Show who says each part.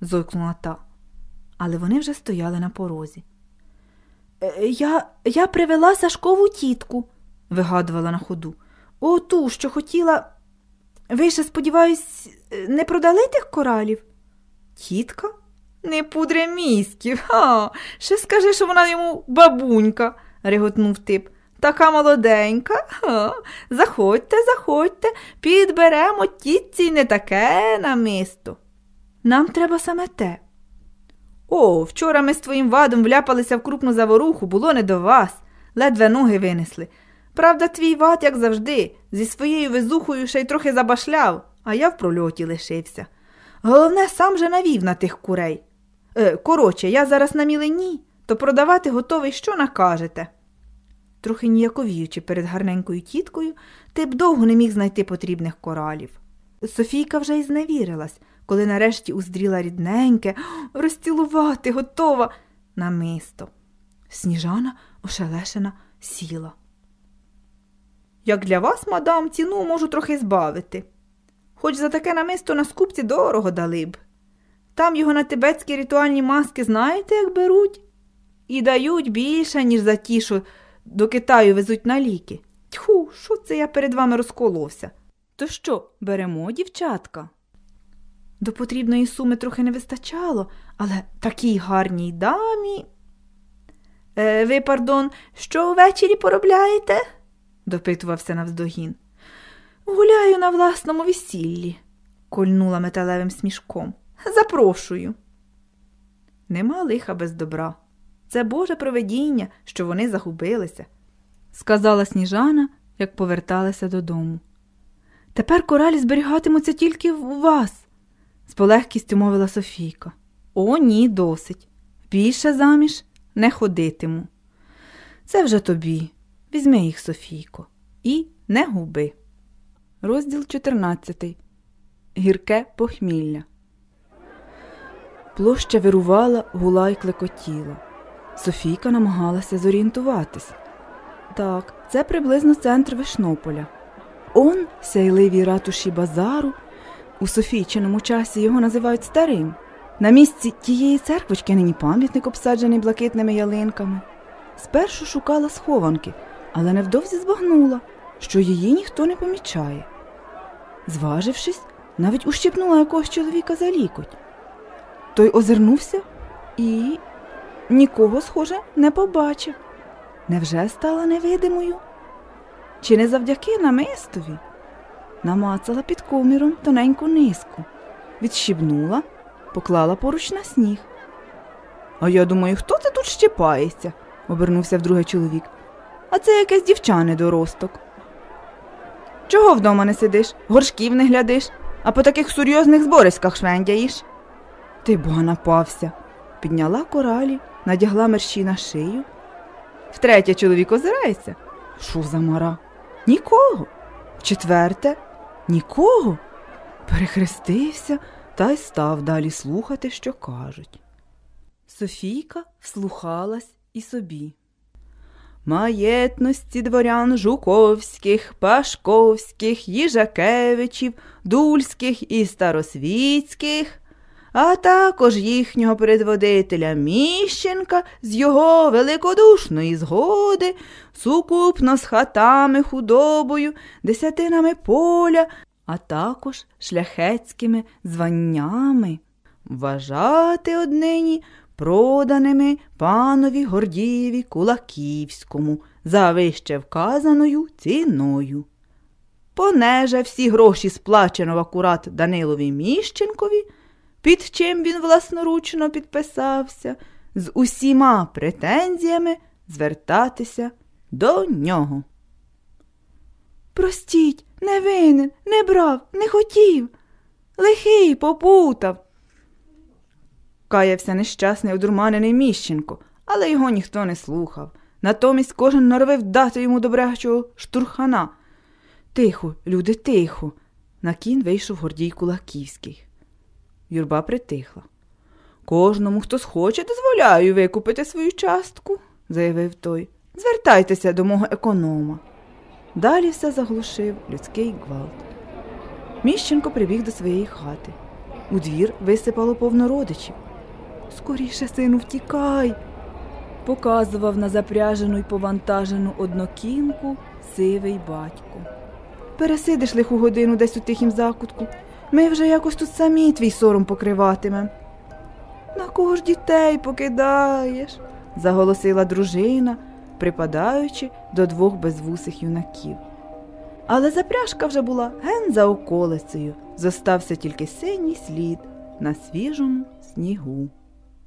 Speaker 1: зойкнула та. Але вони вже стояли на порозі. «Е, Я я привела Сашкову тітку, вигадувала на ходу. О, ту, що хотіла. Ви ще, сподіваюсь, не продали тих коралів? Тітка? Не пудре міськів. Ха, ще скажи, що вона йому бабунька, реготнув тип. Така молоденька. Ха. Заходьте, заходьте, підберемо тітці не таке намисто. Нам треба саме те. О, вчора ми з твоїм вадом вляпалися в крупну заворуху, було не до вас, ледве ноги винесли. Правда, твій вад, як завжди, зі своєю везухою ще й трохи забашляв, а я в прольоті лишився. Головне, сам же навів на тих курей. Е, Коротше, я зараз на мілені, то продавати готовий, що накажете. Трохи ніяковіючи перед гарненькою тіткою, ти б довго не міг знайти потрібних коралів. Софійка вже й зневірилась, коли нарешті уздріла рідненьке, розцілувати готова намисто. Сніжана, ошелешена, сіла. Як для вас, мадам, ціну можу трохи збавити. Хоч за таке намисто на скупці дорого дали б. Там його на тибетські ритуальні маски знаєте, як беруть? І дають більше, ніж за ті, що до Китаю везуть на ліки. Тьху, що це я перед вами розколовся? То що, беремо, дівчатка? До потрібної суми трохи не вистачало, але такій гарній дамі. Е, ви, пардон, що ввечері поробляєте? допитувався навздогін. Гуляю на власному весіллі, кольнула металевим смішком. Запрошую. Нема лиха без добра. Це Боже проведіння, що вони загубилися, сказала сніжана, як поверталася додому. Тепер коралі зберігатимуться тільки у вас, з полегкістю мовила Софійка. О, ні, досить. Більше заміж не ходитиму. Це вже тобі. Візьми їх, Софійко, і не губи. Розділ 14. Гірке похмілля. Площа вирувала, гула й клекотіла. Софійка намагалася зорієнтуватись. Так, це приблизно центр Вишнополя. Он, сяйливій ратуші базару, у Софійчиному часі його називають старим. На місці тієї церквочки нині пам'ятник обсаджений блакитними ялинками. Спершу шукала схованки, але невдовзі збагнула, що її ніхто не помічає. Зважившись, навіть ущипнула якогось чоловіка за лікоть. Той озирнувся і нікого, схоже, не побачив. Невже стала невидимою? Чи не завдяки намистові? Намацала під коміром тоненьку низку, відщібнула, поклала поруч на сніг. А я думаю, хто це тут щепається? обернувся вдруге чоловік. А це якесь дівчане доросток. Чого вдома не сидиш, горшків не глядиш, а по таких серйозних збориськах швендяєш? Ти бога напався, підняла коралі, надягла мерщі на шию. Втретє чоловік озирається. Що за мара? Нікого. Четверте нікого. Перехрестився та й став далі слухати, що кажуть. Софійка вслухалась і собі. Маєтності дворян Жуковських, Пашковських, Їжакевичів, Дульських і Старосвітських, а також їхнього предводителя Міщенка з його великодушної згоди, сукупно з хатами, худобою, десятинами поля, а також шляхетськими званнями, вважати однині проданими панові Гордієві Кулаківському за вище вказаною ціною. Понеже всі гроші сплачено в акурат Данилові Міщенкові, під чим він власноручно підписався, з усіма претензіями звертатися до нього. Простіть, не винен, не брав, не хотів. Лихий попутав. Каявся нещасний одурманений Міщенко, але його ніхто не слухав. Натомість кожен норовив дати йому добрячого штурхана. Тихо, люди, тихо. На кін вийшов Гордій Кулаківський. Юрба притихла. Кожному, хто схоче, дозволяю викупити свою частку, заявив той. Звертайтеся до мого економа. Далі все заглушив людський гвалт. Міщенко прибіг до своєї хати. У двір висипало повно родичів. Скоріше, сину, втікай. Показував на запряжену й повантажену однокінку сивий батько. Пересидиш лиху годину десь у тихім закутку. Ми вже якось тут самі твій сором покриватимем. На кого ж дітей покидаєш? заголосила дружина, припадаючи до двох безвусих юнаків. Але запряжка вже була ген за околицею, зостався тільки синій слід на свіжому снігу.